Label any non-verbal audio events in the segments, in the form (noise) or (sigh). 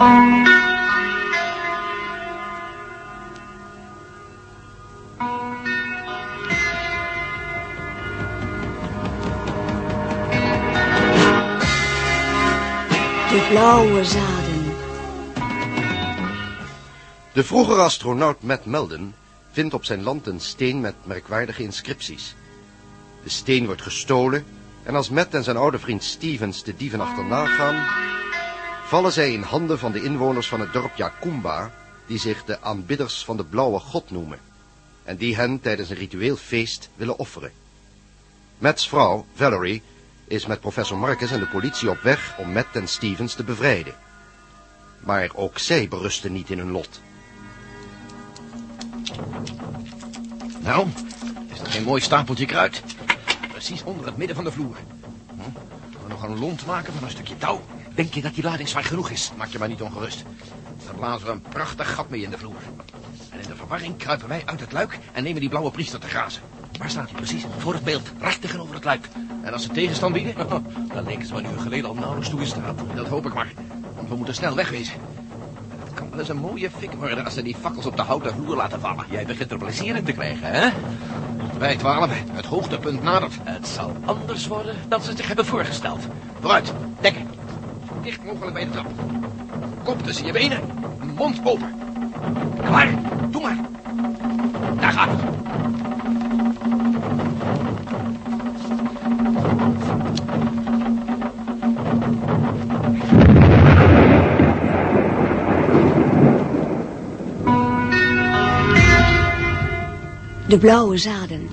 De blauwe zaden. De vroegere astronaut Matt Melden vindt op zijn land een steen met merkwaardige inscripties. De steen wordt gestolen en als Matt en zijn oude vriend Stevens de dieven achterna gaan, vallen zij in handen van de inwoners van het dorp Yakumba, die zich de aanbidders van de blauwe god noemen, en die hen tijdens een ritueel feest willen offeren. Matts vrouw, Valerie, is met professor Marcus en de politie op weg om Matt en Stevens te bevrijden. Maar ook zij berusten niet in hun lot. Nou, is dat geen mooi stapeltje kruid? Precies onder het midden van de vloer. Hm? We nog een lont maken van een stukje touw. Denk je dat die lading zwaar genoeg is? Maak je maar niet ongerust. Dan blazen we een prachtig gat mee in de vloer. En in de verwarring kruipen wij uit het luik en nemen die blauwe priester te grazen. Waar staat hij precies? Voor het beeld, recht tegenover het luik. En als ze tegenstand bieden, (laughs) dan denken ze wat een uur geleden al nauwelijks toe in. Dat hoop ik maar, want we moeten snel wegwezen. Het kan wel eens een mooie fik worden als ze die fakkels op de houten vloer laten vallen. Jij begint er plezier in te krijgen, hè? Wij twaalf, het hoogtepunt nadert. Het zal anders worden dan ze zich hebben voorgesteld. Vooruit, dekken. Dicht mogelijk bij de trap. Kop tussen je benen, mond open. Klaar, doe maar. Daar gaat het. De blauwe zaden.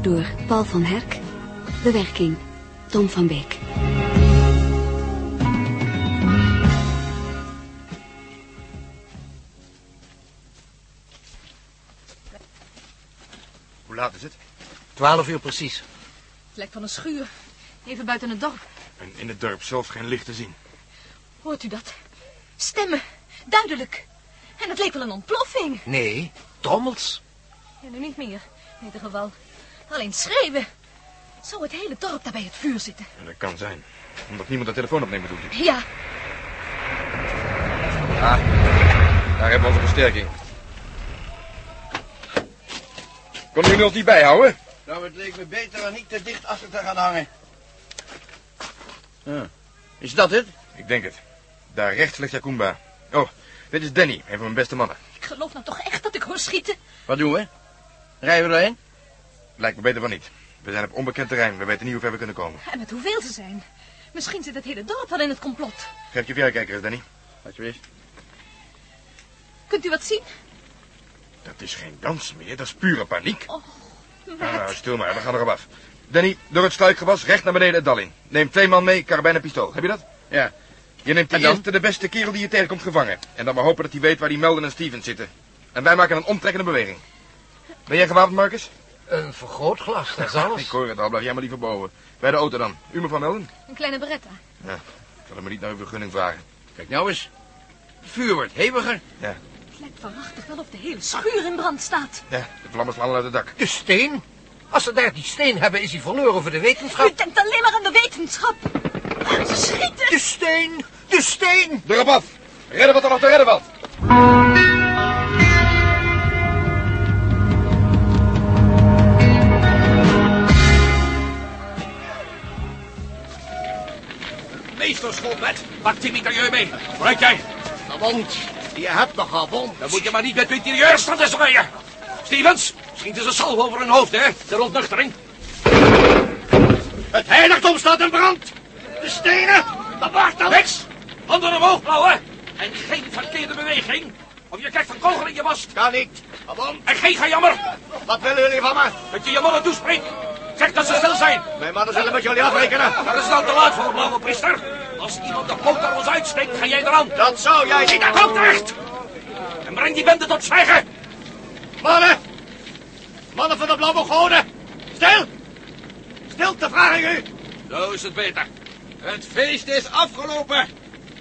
Door Paul van Herk. Bewerking Tom van Beek. Hoe laat is het? Twaalf uur precies. Het lijkt van een schuur. Even buiten het dorp. En in het dorp zelf geen licht te zien. Hoort u dat? Stemmen. Duidelijk. En het leek wel een ontploffing. Nee, trommels. Ja, nu niet meer. In ieder geval. Alleen schreeuwen. Zou het hele dorp daar bij het vuur zitten? En dat kan zijn. Omdat niemand de telefoon opneemt natuurlijk. Ja, Ah, daar hebben we onze versterking. Konden jullie ons niet bijhouden? Nou, het leek me beter dan niet te dicht achter te gaan hangen. Is dat het? Ik denk het. Daar rechts ligt Jakumba. Oh, dit is Danny, een van mijn beste mannen. ik geloof nou toch echt dat ik hoor schieten. Wat doen we? Rijden we erheen? Lijkt me beter van niet. We zijn op onbekend terrein. We weten niet hoe ver we kunnen komen. En met hoeveel ze zijn. Misschien zit het hele dorp wel in het complot. Geef je verrekijker eens, Danny. Alsjeblieft. Kunt u wat zien? Dat is geen dans meer, dat is pure paniek. Oh, Nou, nou, stil maar, we gaan erop af. Danny, door het struikgewas, recht naar beneden het dal in. Neem twee man mee, karabijn en pistool. Heb je dat? Ja. Je neemt de En dan? eerste, de beste kerel die je tegenkomt gevangen. En dan maar hopen dat hij weet waar die Melden en Stevens zitten. En wij maken een omtrekkende beweging. Ben jij gewapend, Marcus? Een vergrootglas, dat is alles. (laughs) Ik hoor het al, blijf jij maar liever boven. Bij de auto dan. U, mevrouw Melden? Een kleine beretta. Ja, ik zal hem maar niet naar uw vergunning vragen. Kijk nou eens. Het vuur wordt heviger. Ja, lijkt waarachtig wel of de hele schuur in brand staat. ja, de vlammen slaan al uit het dak. De steen? Als ze daar die steen hebben, is hij verloren voor de U wetenschap. denkt alleen maar aan de wetenschap. Ze schieten. De steen! De steen! Erop af! Redden wat er nog te redden valt! Meesterschot met. Pak die mitrailleur mee. Vooruit jij. Gewond. Je hebt me gewond. Dan moet je maar niet met staan te zwaaien. Stevens, schiet eens een salvo over hun hoofd, hè. De ontnuchtering. Het heiligdom staat in brand. De stenen. De wacht Niks. Handen omhoog, blauwe. En geen verkeerde beweging. Of je krijgt een kogel in je was. Kan niet. Gewond. En geen gejammer. Wat willen jullie van me? Dat je je mannen toespreekt. Zeg dat ze stil zijn. Mijn mannen zullen met jullie afrekenen. Dat is nou te laat voor, blauwe priester. Als iemand de poot naar ons uitsteekt, ga jij eraan. Dat zou jij Zie niet... dat ook terecht. En breng die bende tot zwijgen. Mannen! Mannen van de blauwe goden! Stil! Stilte, vraag ik u! Zo is het beter. Het feest is afgelopen.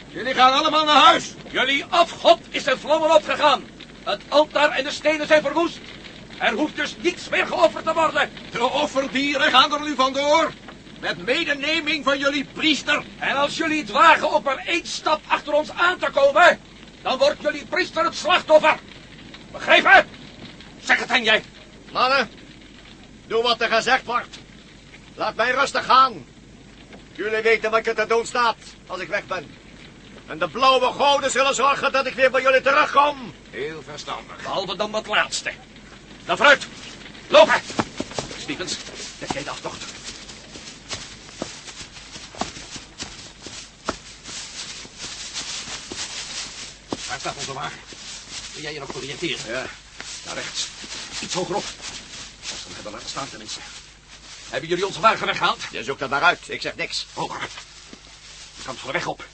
Jullie gaan allemaal naar huis. Jullie afgod is in vlammen opgegaan. Het altaar en de stenen zijn verwoest. Er hoeft dus niets meer geofferd te worden. De offerdieren gaan er nu vandoor. Met medeneming van jullie priester. En als jullie het wagen op maar één stap achter ons aan te komen... dan wordt jullie priester het slachtoffer. Begrepen? Zeg het aan jij. Mannen, doe wat er gezegd wordt. Laat mij rustig gaan. Jullie weten wat je te doen staat als ik weg ben. En de blauwe goden zullen zorgen dat ik weer bij jullie terugkom. Heel verstandig. Behalve dan dat laatste. Dan vooruit. Lopen. Stevens, dek jij de aftocht. Staat onze wagen? Wil jij je nog oriënteren? Ja. Naar rechts. Iets hogerop. Als we hem hebben laten staan tenminste. Hebben jullie onze wagen weggehaald? Je zoekt dat maar uit. Ik zeg niks. Hoger. De kant van de weg op.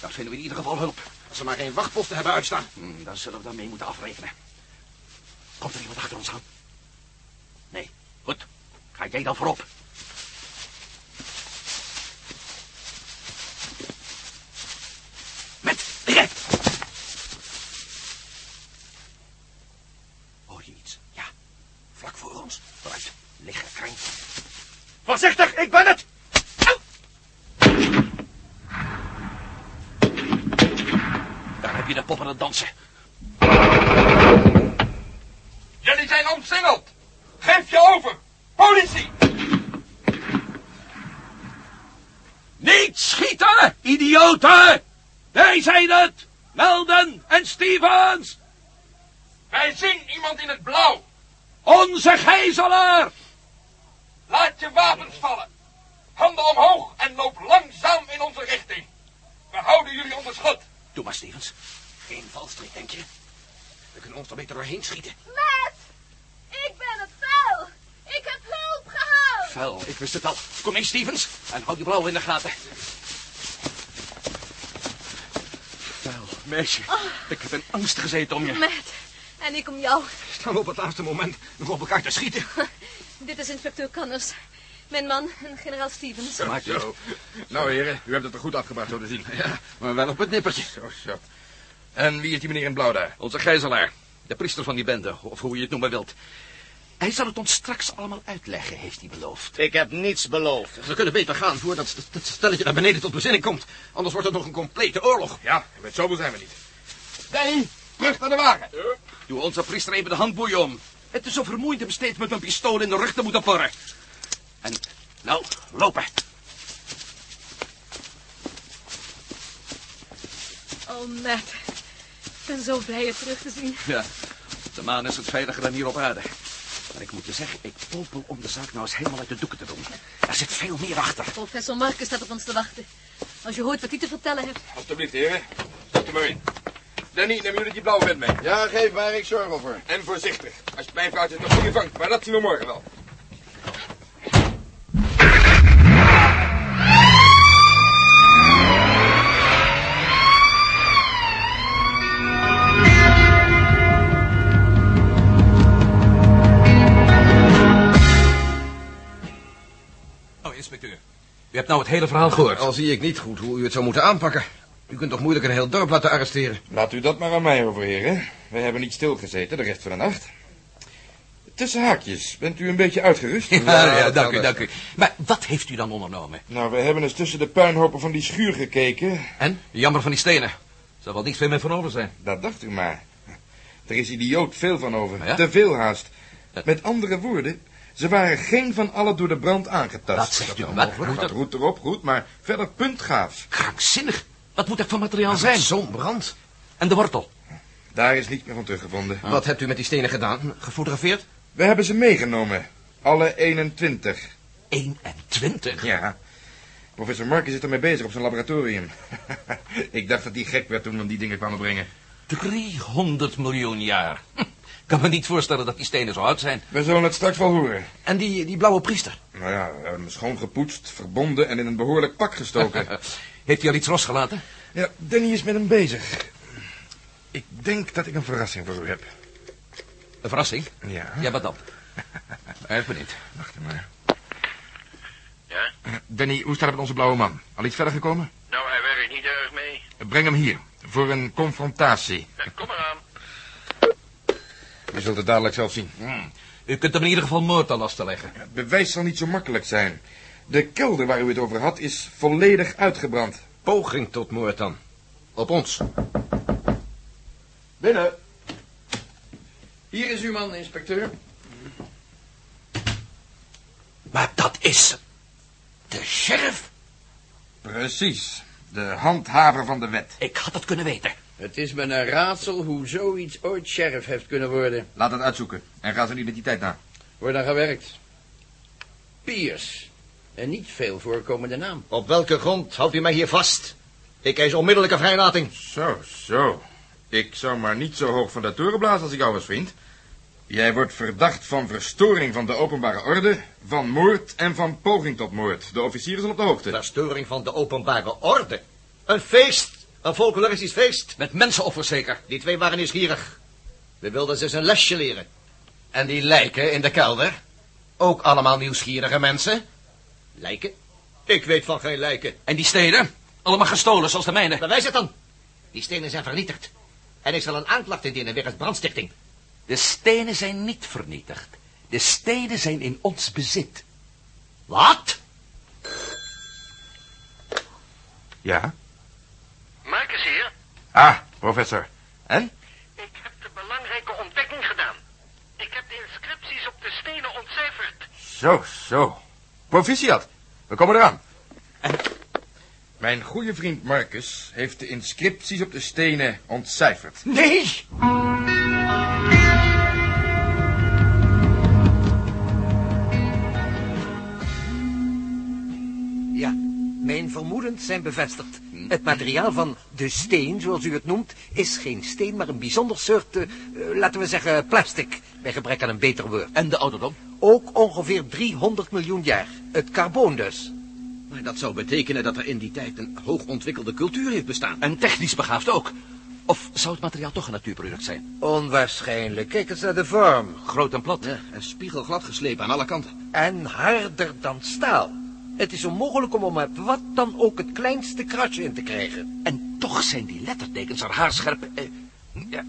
Daar vinden we in ieder geval hulp. Als we maar geen wachtposten hebben uitstaan. Hmm, dan zullen we daarmee moeten afrekenen. Komt er iemand achter ons aan? Nee. Goed. Ga jij dan voorop. Met liggen. Hoor je iets? Ja. Vlak voor ons. Vooruit. Liggen. Voorzichtig, ik ben het! Daar heb je de pop aan het dansen. Jullie zijn omsingeld. Geef je over. Politie. Niet schieten, idioten! Wij zijn het! Melden en Stevens! Wij zien iemand in het blauw. Onze gijzelaar! Laat je wapens vallen. Handen omhoog en loop langzaam in onze richting. We houden jullie onder schot. Doe maar, Stevens. Geen valstrik, denk je? We kunnen ons er beter doorheen schieten. Matt! Ik ben het vuil! Ik heb hulp gehaald! Vuil, ik wist het al. Kom mee, Stevens. En hou die blauw in de gaten. Vuil, meisje. Ik heb in angst gezeten om je. Matt, en ik om jou. Staan we op het laatste moment nog op elkaar te schieten. (laughs) Dit is inspecteur Connors. Mijn man en generaal Stevens. Maak je Zo. Nou, heren, u hebt het er goed afgebracht, zo te zien. Ja, maar wel op het nippertje. Zo, zo. En wie is die meneer in blauw daar? Onze gijzelaar. De priester van die bende, of hoe je het noemen wilt. Hij zal het ons straks allemaal uitleggen, heeft hij beloofd. Ik heb niets beloofd. We kunnen beter gaan voordat het stelletje naar beneden tot bezinning komt. Anders wordt het nog een complete oorlog. Ja, met zoveel zijn we niet. Danny, terug naar de wagen. Doe onze priester even de handboeien om. Het is zo vermoeiend besteed met een pistool in de rug te moeten porren. En, nou, lopen. Oh, Matt. Ik ben zo blij je terug te zien. Ja, op de maan is het veiliger dan hier op aarde. Maar ik moet je zeggen, ik popel om de zaak nou eens helemaal uit de doeken te doen. Er zit veel meer achter. Professor Marcus staat op ons te wachten. Als je hoort wat hij te vertellen heeft. Alsjeblieft, heren. Stap er maar in. Danny, neem jullie die blauwe vent mee. Ja, geef maar, ik zorg over. En voorzichtig. Als je mijn vrouwtje nog goede vangt, maar dat zien we morgen wel. Hele verhaal gehoord. Al zie ik niet goed hoe u het zou moeten aanpakken. U kunt toch moeilijk een heel dorp laten arresteren? Laat u dat maar aan mij over, heren. Wij hebben niet stilgezeten de rest van de nacht. Tussen haakjes, bent u een beetje uitgerust? Ja, Ja, dank u, dank u. Maar wat heeft u dan ondernomen? Nou, we hebben eens tussen de puinhopen van die schuur gekeken. En? Jammer van die stenen. Zal wel niet veel meer van over zijn. Dat dacht u maar. Er is idioot veel van over. Ja? Te veel haast. Met andere woorden, ze waren geen van allen door de brand aangetast. Wat zegt u? Dat Wat? Gaat dat- roet erop, goed, maar verder puntgaaf. Krankzinnig. Wat moet dat voor materiaal zijn? Zo'n brand. En de wortel? Daar is niets meer van teruggevonden. Wat hebt u met die stenen gedaan? Gefotografeerd? We hebben ze meegenomen. Alle 21. 21? Ja. Professor Marcus is ermee bezig op zijn laboratorium. (laughs) Ik dacht dat hij gek werd toen we die dingen kwamen brengen. 300 miljoen jaar. Ik kan me niet voorstellen dat die stenen zo oud zijn. We zullen het straks wel horen. En die, die blauwe priester? Nou ja, we hebben hem schoongepoetst, verbonden en in een behoorlijk pak gestoken. (laughs) Heeft hij al iets losgelaten? ja, Danny is met hem bezig. Ik denk dat ik een verrassing voor u heb. Een verrassing? Ja. Ja, wat dan? (laughs) Erg benieuwd. Wacht maar. Ja? Danny, hoe staat het met onze blauwe man? Al iets verder gekomen? Nou, hij werkt niet erg mee. Breng hem hier, voor een confrontatie. Kom maar aan. Je zult het dadelijk zelf zien. Hm. U kunt hem in ieder geval moord aan lasten leggen. Het bewijs zal niet zo makkelijk zijn. De kelder waar u het over had is volledig uitgebrand. Poging tot moord dan. Op ons. Binnen. Hier is uw man, inspecteur. Maar dat is... de sheriff. Precies. De handhaver van de wet. Ik had het kunnen weten. Het is me een raadsel hoe zoiets ooit sheriff heeft kunnen worden. Laat het uitzoeken en ga zijn identiteit na. Wordt aan gewerkt. Piers. Een niet veel voorkomende naam. Op welke grond houdt u mij hier vast? Ik eis onmiddellijke vrijlating. Zo, zo. Ik zou maar niet zo hoog van de toren blazen als ik jou was, vriend. Jij wordt verdacht van verstoring van de openbare orde, van moord en van poging tot moord. De officieren zijn op de hoogte. Verstoring van de openbare orde. Een feest. Een folkloristisch feest. Met mensenoffers zeker. Die twee waren nieuwsgierig. We wilden ze eens een lesje leren. En die lijken in de kelder? Ook allemaal nieuwsgierige mensen? Lijken? Ik weet van geen lijken. En die steden? Allemaal gestolen zoals de mijne. Bewijs het dan. Die stenen zijn vernietigd. En ik zal een aanklacht indienen wegens brandstichting. De stenen zijn niet vernietigd. De stenen zijn in ons bezit. Wat? Ja? Ah, professor. En? Ik heb de belangrijke ontdekking gedaan. Ik heb de inscripties op de stenen ontcijferd. Zo, zo. Proficiat. We komen eraan. Mijn goede vriend Marcus heeft de inscripties op de stenen ontcijferd. Nee! Ja, mijn vermoedens zijn bevestigd. Het materiaal van de steen, zoals u het noemt, is geen steen, maar een bijzonder soort, eh, eh, laten we zeggen, plastic, bij gebrek aan een beter woord. En de ouderdom? Ook ongeveer 300 miljoen jaar. Het carboon dus. Maar dat zou betekenen dat er in die tijd een hoogontwikkelde cultuur heeft bestaan. En technisch begaafd ook. Of zou het materiaal toch een natuurproduct zijn? Onwaarschijnlijk. Kijk eens naar de vorm. Groot en plat. Ja, en spiegelglad geslepen aan alle kanten. En harder dan staal. Het is onmogelijk om er wat dan ook het kleinste krasje in te krijgen. En toch zijn die lettertekens er haarscherp eh, ja,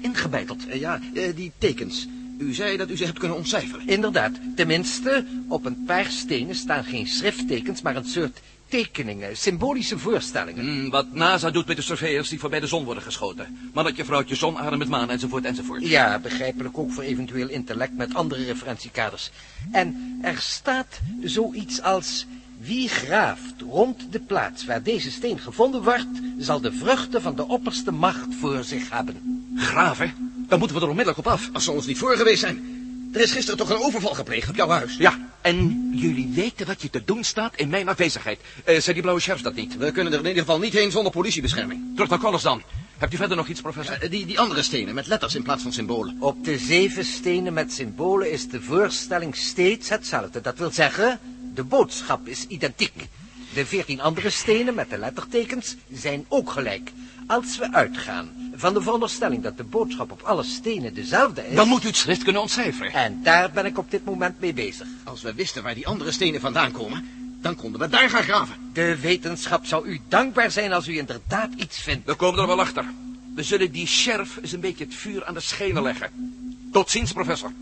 ingebeiteld. Eh, ja, eh, die tekens. U zei dat u ze hebt kunnen ontcijferen. Inderdaad. Tenminste, op een paar stenen staan geen schrifttekens, maar een soort tekeningen, symbolische voorstellingen. Hmm, wat NASA doet met de surveyors die voorbij de zon worden geschoten. Mannetje, vrouwtje, zon, adem met maan, enzovoort, enzovoort. Ja, begrijpelijk ook voor eventueel intellect met andere referentiekaders. En er staat zoiets als... Wie graaft rond de plaats waar deze steen gevonden wordt... zal de vruchten van de opperste macht voor zich hebben. Graven? Dan moeten we er onmiddellijk op af. Als ze ons niet voor geweest zijn. Er is gisteren toch een overval gepleegd op jouw huis? Ja, en jullie weten wat je te doen staat in mijn afwezigheid. Eh zijn die blauwe sheriffs dat niet? We kunnen er in ieder geval niet heen zonder politiebescherming. Terug naar Collins dan. Hebt u verder nog iets, professor? Die, die andere stenen met letters in plaats van symbolen. Op de zeven stenen met symbolen is de voorstelling steeds hetzelfde. Dat wil zeggen, de boodschap is identiek. De veertien andere stenen met de lettertekens zijn ook gelijk. Als we uitgaan van de veronderstelling dat de boodschap op alle stenen dezelfde is... Dan moet u het schrift kunnen ontcijferen. En daar ben ik op dit moment mee bezig. Als we wisten waar die andere stenen vandaan komen, dan konden we daar gaan graven. De wetenschap zou u dankbaar zijn als u inderdaad iets vindt. We komen er wel achter. We zullen die sheriff eens een beetje het vuur aan de schenen leggen. Tot ziens, professor.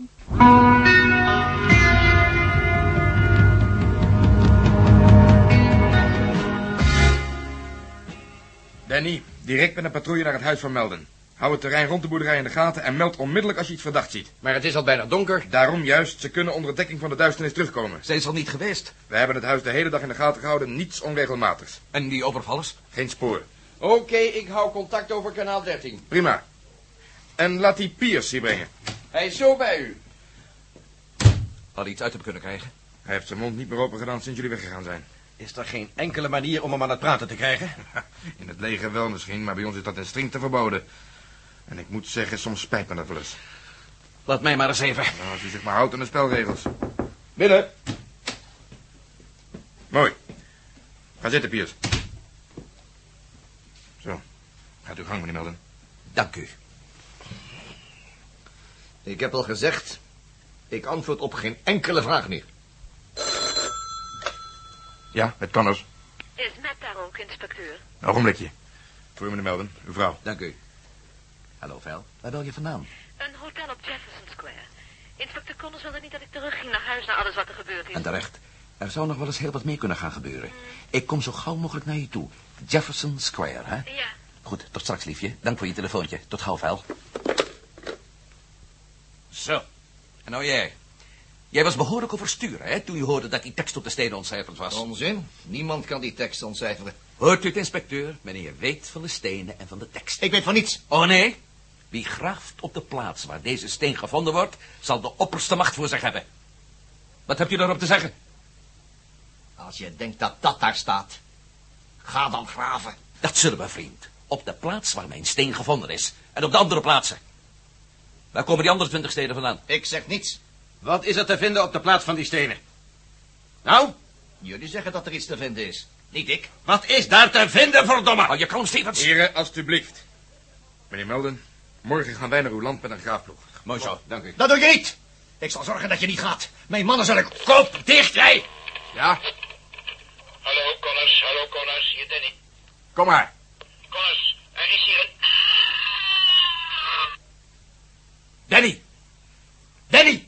Danny, direct met een patrouille naar het huis van Melden. Hou het terrein rond de boerderij in de gaten en meld onmiddellijk als je iets verdacht ziet. Maar het is al bijna donker. Daarom juist, ze kunnen onder dekking van de duisternis terugkomen. Zijn ze al niet geweest? We hebben het huis de hele dag in de gaten gehouden, niets onregelmatigs. En die overvallers? Geen spoor. Oké, ik hou contact over kanaal 13. Prima. En laat die Piers hier brengen. Hij is zo bij u. Had iets uit hem kunnen krijgen. Hij heeft zijn mond niet meer open gedaan sinds jullie weggegaan zijn. Is er geen enkele manier om hem aan het praten te krijgen? (laughs) In het leger wel misschien, maar bij ons is dat in strengte verboden. En ik moet zeggen, soms spijt me dat wel eens. Laat mij maar eens even. Nou, als u zich maar houdt aan de spelregels. Binnen. Mooi. Ga zitten, Piers. Zo. Gaat uw gang, meneer Melden. Dank u. Ik heb al gezegd, ik antwoord op geen enkele vraag meer. Ja, het kan dus. Is Matt daar ook, inspecteur? Een ogenblikje. Voor u, meneer Melden. Uw vrouw. Dank u. Hallo, Vel. Waar bel je vandaan? Een hotel op Jefferson Square. Inspecteur Connors wilde niet dat ik terugging naar huis na alles wat er gebeurd is. En terecht. Er zou nog wel eens heel wat meer kunnen gaan gebeuren. Ik kom zo gauw mogelijk naar je toe. Jefferson Square, hè? Ja. Goed, tot straks, liefje. Dank voor je telefoontje. Tot half elf. Zo. En nou jij. Jij was behoorlijk oversturen, hè, toen je hoorde dat die tekst op de stenen ontcijferd was. Onzin. Niemand kan die tekst ontcijferen. Hoort u het, inspecteur? Meneer weet van de stenen en van de tekst. Ik weet van niets. Oh, nee? Wie graaft op de plaats waar deze steen gevonden wordt, zal de opperste macht voor zich hebben. Wat hebt u daarop te zeggen? Als je denkt dat dat daar staat, ga dan graven. Dat zullen we, vriend. Op de plaats waar mijn steen gevonden is. En op de andere plaatsen. Waar komen die andere twintig stenen vandaan? Ik zeg niets. Wat is er te vinden op de plaats van die stenen? Nou, Jullie zeggen dat er iets te vinden is. Niet ik. wat is daar te vinden, verdomme? Hou je kalm, Stevens. Heren, alstublieft. Meneer Melden, morgen gaan wij naar uw land met een graafploeg. Mooi zo, dank u. Dat doe je niet. Ik zal zorgen dat je niet gaat. Mijn mannen zullen... Kop dicht, jij! Ja, Hallo, Connors. Hallo, Connors. Hier Danny. kom maar. Connors, er is hier een... Danny,